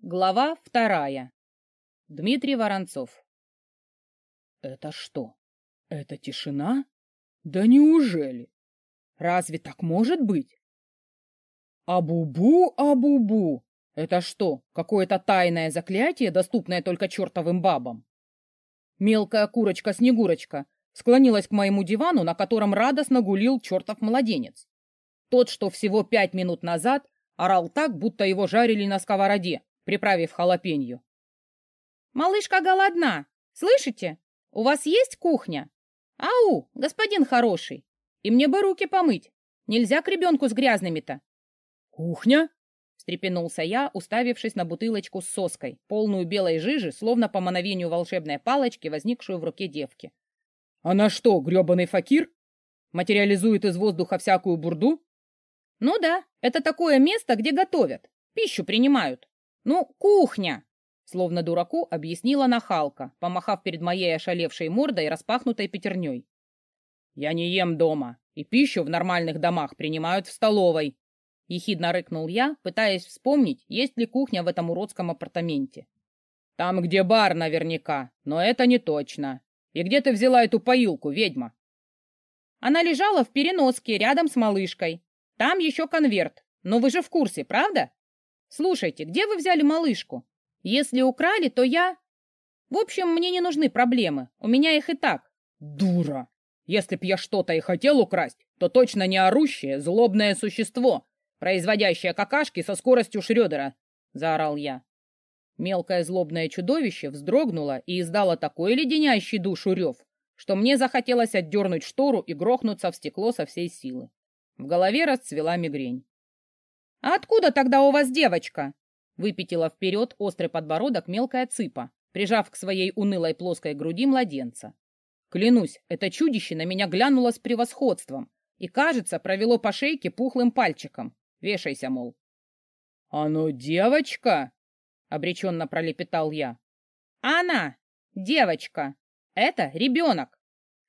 Глава вторая. Дмитрий Воронцов. Это что? Это тишина? Да неужели? Разве так может быть? Абубу, абубу. Это что, какое-то тайное заклятие, доступное только чертовым бабам? Мелкая курочка-снегурочка склонилась к моему дивану, на котором радостно гулил чертов младенец. Тот, что всего пять минут назад орал так, будто его жарили на сковороде, приправив халапенью. «Малышка голодна! Слышите? У вас есть кухня? Ау, господин хороший! И мне бы руки помыть! Нельзя к ребенку с грязными-то!» «Кухня?» — встрепенулся я, уставившись на бутылочку с соской, полную белой жижи, словно по мановению волшебной палочки, возникшую в руке девки. «Она что, грёбаный факир? Материализует из воздуха всякую бурду?» «Ну да, это такое место, где готовят, пищу принимают. «Ну, кухня!» Словно дураку объяснила нахалка, помахав перед моей ошалевшей мордой распахнутой пятерней. «Я не ем дома, и пищу в нормальных домах принимают в столовой», — ехидно рыкнул я, пытаясь вспомнить, есть ли кухня в этом уродском апартаменте. «Там, где бар, наверняка, но это не точно. И где ты взяла эту поилку, ведьма?» Она лежала в переноске рядом с малышкой. Там еще конверт. Но вы же в курсе, правда? Слушайте, где вы взяли малышку? Если украли, то я... В общем, мне не нужны проблемы. У меня их и так. Дура! Если б я что-то и хотел украсть, то точно не орущее, злобное существо, производящее какашки со скоростью Шрёдера, — заорал я. Мелкое злобное чудовище вздрогнуло и издало такой леденящий душу рев, что мне захотелось отдернуть штору и грохнуться в стекло со всей силы. В голове расцвела мигрень. «А откуда тогда у вас девочка?» Выпятила вперед острый подбородок мелкая цыпа, прижав к своей унылой плоской груди младенца. Клянусь, это чудище на меня глянуло с превосходством и, кажется, провело по шейке пухлым пальчиком. Вешайся, мол. «А ну, девочка!» — обреченно пролепетал я. «Она! Девочка! Это ребенок!»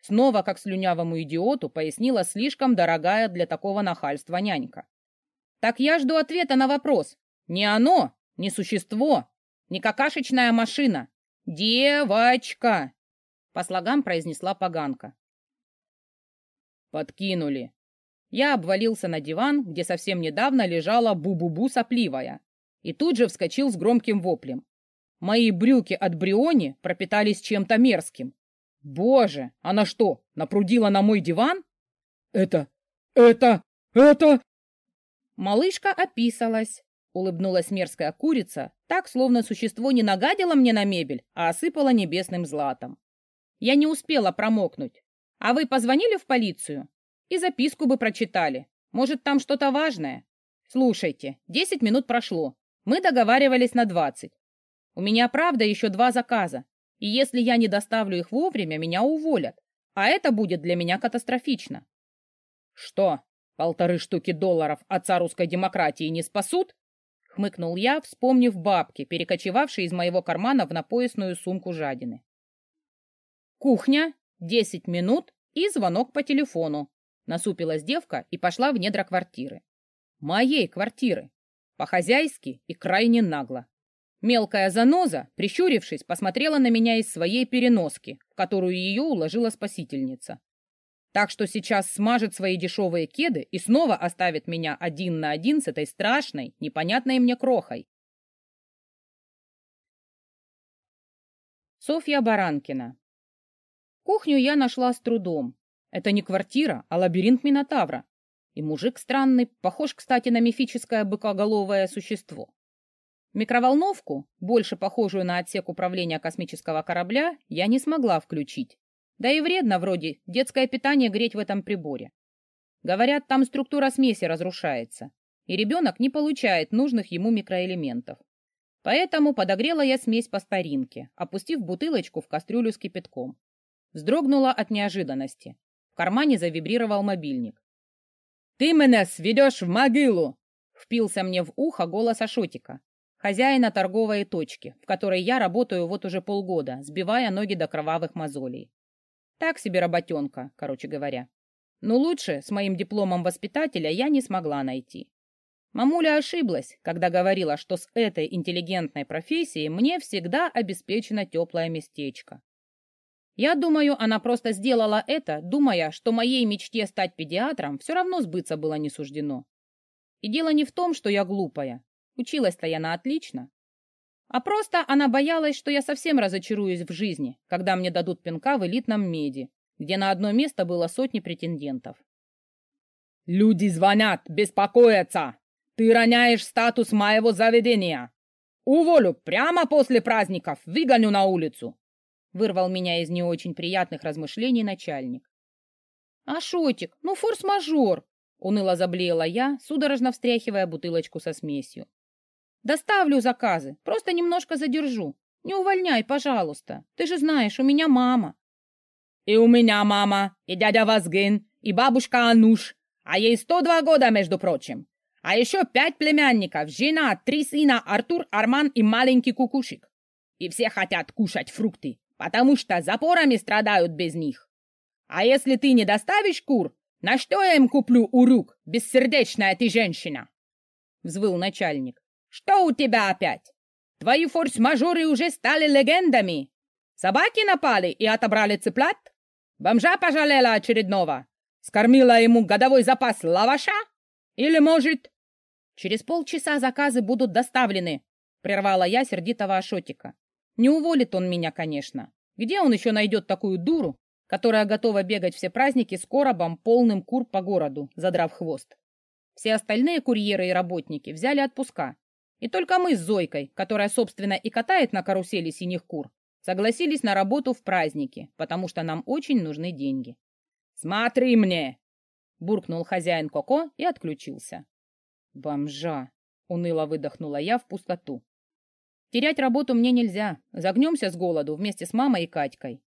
Снова, как слюнявому идиоту, пояснила слишком дорогая для такого нахальства нянька. Так я жду ответа на вопрос. Не оно, не существо, не какашечная машина. Девочка! По слогам произнесла поганка. Подкинули. Я обвалился на диван, где совсем недавно лежала бу-бу-бу сопливая, и тут же вскочил с громким воплем. Мои брюки от Бриони пропитались чем-то мерзким. Боже, она что, напрудила на мой диван? Это, это, это... Малышка описалась. Улыбнулась мерзкая курица, так, словно существо не нагадило мне на мебель, а осыпало небесным златом. Я не успела промокнуть. А вы позвонили в полицию? И записку бы прочитали. Может, там что-то важное? Слушайте, десять минут прошло. Мы договаривались на двадцать. У меня, правда, еще два заказа. И если я не доставлю их вовремя, меня уволят. А это будет для меня катастрофично. Что, Полторы штуки долларов отца русской демократии не спасут? Хмыкнул я, вспомнив бабки, перекочевавшие из моего кармана в напоясную сумку жадины. Кухня, десять минут и звонок по телефону. Насупилась девка и пошла в недра квартиры. Моей квартиры. По-хозяйски и крайне нагло. Мелкая заноза, прищурившись, посмотрела на меня из своей переноски, в которую ее уложила спасительница. Так что сейчас смажет свои дешевые кеды и снова оставит меня один на один с этой страшной, непонятной мне крохой. Софья Баранкина. Кухню я нашла с трудом. Это не квартира, а лабиринт Минотавра. И мужик странный, похож, кстати, на мифическое быкоголовое существо. Микроволновку, больше похожую на отсек управления космического корабля, я не смогла включить. Да и вредно вроде детское питание греть в этом приборе. Говорят, там структура смеси разрушается, и ребенок не получает нужных ему микроэлементов. Поэтому подогрела я смесь по старинке, опустив бутылочку в кастрюлю с кипятком. Вздрогнула от неожиданности. В кармане завибрировал мобильник. «Ты меня сведешь в могилу!» Впился мне в ухо голос Ашотика, хозяина торговой точки, в которой я работаю вот уже полгода, сбивая ноги до кровавых мозолей. Так себе работенка, короче говоря. Но лучше с моим дипломом воспитателя я не смогла найти. Мамуля ошиблась, когда говорила, что с этой интеллигентной профессией мне всегда обеспечено теплое местечко. Я думаю, она просто сделала это, думая, что моей мечте стать педиатром все равно сбыться было не суждено. И дело не в том, что я глупая. Училась-то я на отлично. А просто она боялась, что я совсем разочаруюсь в жизни, когда мне дадут пинка в элитном меди, где на одно место было сотни претендентов. «Люди звонят, беспокоятся! Ты роняешь статус моего заведения! Уволю прямо после праздников, выгоню на улицу!» Вырвал меня из не очень приятных размышлений начальник. «Ашотик, ну форс-мажор!» — уныло заблеяла я, судорожно встряхивая бутылочку со смесью. «Доставлю заказы, просто немножко задержу. Не увольняй, пожалуйста. Ты же знаешь, у меня мама». «И у меня мама, и дядя Вазгин, и бабушка Ануш, а ей 102 года, между прочим. А еще пять племянников, жена, три сына, Артур, Арман и маленький кукушек. И все хотят кушать фрукты, потому что запорами страдают без них. А если ты не доставишь кур, на что я им куплю урюк, бессердечная ты женщина? Взвыл начальник. Что у тебя опять? Твои форс-мажоры уже стали легендами. Собаки напали и отобрали цыплят? Бомжа пожалела очередного? Скормила ему годовой запас лаваша? Или, может... Через полчаса заказы будут доставлены, прервала я сердитого Ашотика. Не уволит он меня, конечно. Где он еще найдет такую дуру, которая готова бегать все праздники с коробом, полным кур по городу, задрав хвост? Все остальные курьеры и работники взяли отпуска. И только мы с Зойкой, которая, собственно, и катает на карусели синих кур, согласились на работу в праздники, потому что нам очень нужны деньги. «Смотри мне!» — буркнул хозяин Коко и отключился. «Бомжа!» — уныло выдохнула я в пустоту. Терять работу мне нельзя. Загнемся с голоду вместе с мамой и Катькой.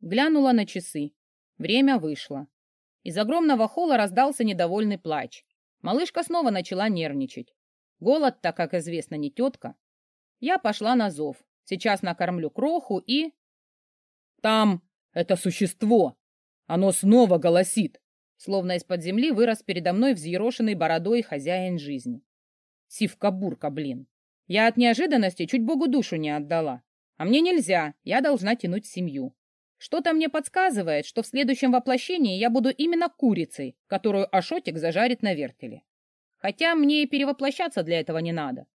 Глянула на часы. Время вышло. Из огромного холла раздался недовольный плач. Малышка снова начала нервничать. Голод-то, как известно, не тетка. Я пошла на зов. Сейчас накормлю кроху и... Там это существо. Оно снова голосит. Словно из-под земли вырос передо мной взъерошенный бородой хозяин жизни. Сивка-бурка, блин. Я от неожиданности чуть Богу душу не отдала. А мне нельзя, я должна тянуть семью. Что-то мне подсказывает, что в следующем воплощении я буду именно курицей, которую Ашотик зажарит на вертеле. Хотя мне и перевоплощаться для этого не надо.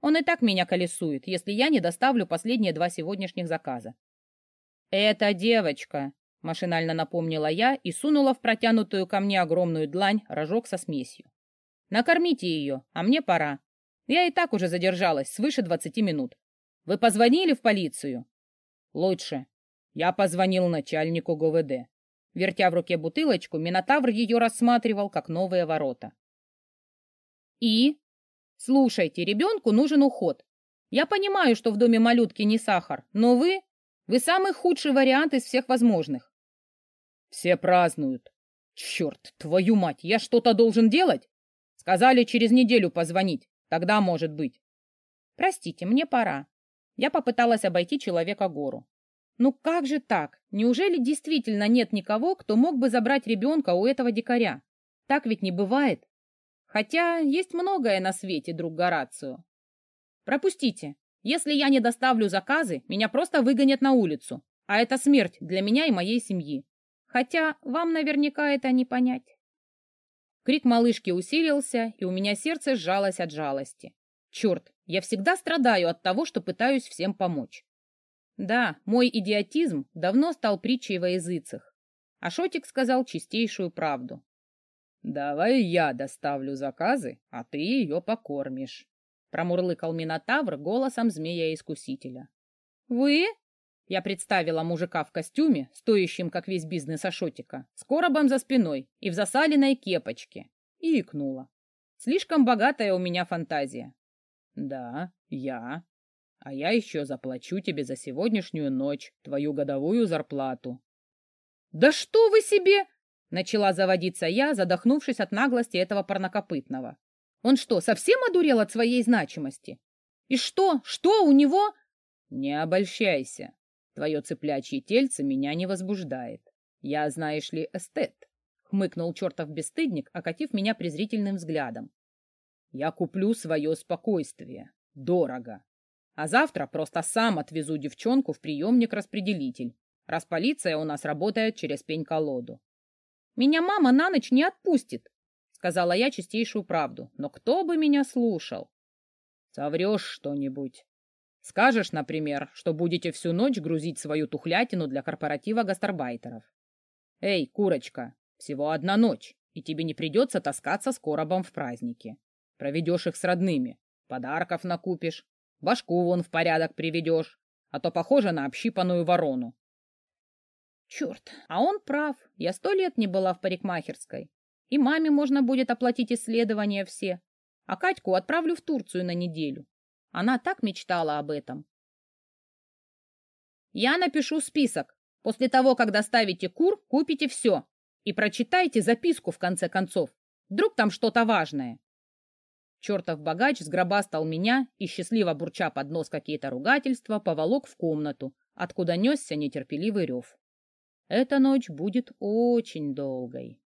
Он и так меня колесует, если я не доставлю последние два сегодняшних заказа. «Это девочка», — машинально напомнила я и сунула в протянутую ко мне огромную длань рожок со смесью. «Накормите ее, а мне пора. Я и так уже задержалась свыше двадцати минут. Вы позвонили в полицию? Лучше. Я позвонил начальнику ГВД. Вертя в руке бутылочку, Минотавр ее рассматривал, как новые ворота. И? Слушайте, ребенку нужен уход. Я понимаю, что в доме малютки не сахар, но вы... Вы самый худший вариант из всех возможных. Все празднуют. Черт, твою мать, я что-то должен делать? Сказали через неделю позвонить. Тогда может быть. Простите, мне пора. Я попыталась обойти человека гору. Ну как же так? Неужели действительно нет никого, кто мог бы забрать ребенка у этого дикаря? Так ведь не бывает. Хотя есть многое на свете, друг Горацио. Пропустите. Если я не доставлю заказы, меня просто выгонят на улицу. А это смерть для меня и моей семьи. Хотя вам наверняка это не понять. Крик малышки усилился, и у меня сердце сжалось от жалости. Черт, я всегда страдаю от того, что пытаюсь всем помочь. Да, мой идиотизм давно стал притчей во языцах. А Шотик сказал чистейшую правду. «Давай я доставлю заказы, а ты ее покормишь», — промурлыкал Минотавр голосом змея-искусителя. «Вы?» Я представила мужика в костюме, стоящем, как весь бизнес Ашотика, с коробом за спиной и в засаленной кепочке, и икнула. Слишком богатая у меня фантазия. Да, я. А я еще заплачу тебе за сегодняшнюю ночь твою годовую зарплату. Да что вы себе! Начала заводиться я, задохнувшись от наглости этого парнокопытного. Он что, совсем одурел от своей значимости? И что, что у него... Не обольщайся. Твое цыплячье тельце меня не возбуждает. Я, знаешь ли, эстет, — хмыкнул чертов бесстыдник, окатив меня презрительным взглядом. Я куплю свое спокойствие. Дорого. А завтра просто сам отвезу девчонку в приемник-распределитель, раз полиция у нас работает через пень-колоду. Меня мама на ночь не отпустит, сказала я чистейшую правду, но кто бы меня слушал? Соврешь что-нибудь. Скажешь, например, что будете всю ночь грузить свою тухлятину для корпоратива гастарбайтеров. Эй, курочка, всего одна ночь, и тебе не придется таскаться с коробом в празднике. Проведешь их с родными, подарков накупишь, башку вон в порядок приведешь, а то похоже на общипанную ворону. Черт, а он прав, я сто лет не была в парикмахерской. И маме можно будет оплатить исследования все. А Катьку отправлю в Турцию на неделю. Она так мечтала об этом. Я напишу список. После того, как доставите кур, купите все. И прочитайте записку в конце концов. Вдруг там что-то важное. Чертов богач сгробастал меня и, счастливо бурча под нос какие-то ругательства, поволок в комнату, откуда несся нетерпеливый рев. Эта ночь будет очень долгой.